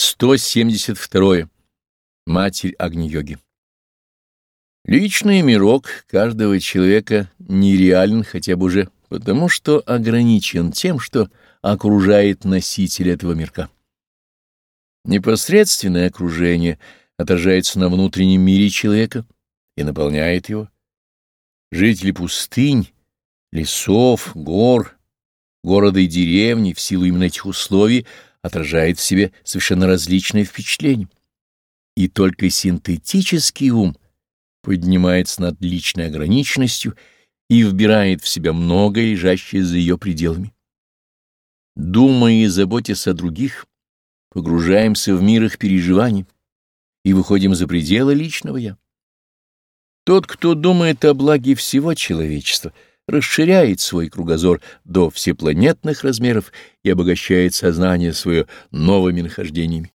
172. Матерь Агни-йоги. Личный мирок каждого человека нереален хотя бы уже потому, что ограничен тем, что окружает носителя этого мирка. Непосредственное окружение отражается на внутреннем мире человека и наполняет его. Жители пустынь, лесов, гор, города и деревни в силу именно этих условий отражает в себе совершенно различные впечатления. И только синтетический ум поднимается над личной ограниченностью и вбирает в себя многое, лежащее за ее пределами. Думая и заботясь о других, погружаемся в мир их переживаний и выходим за пределы личного «я». Тот, кто думает о благе всего человечества — расширяет свой кругозор до всепланетных размеров и обогащает сознание свое новыми нахождениями.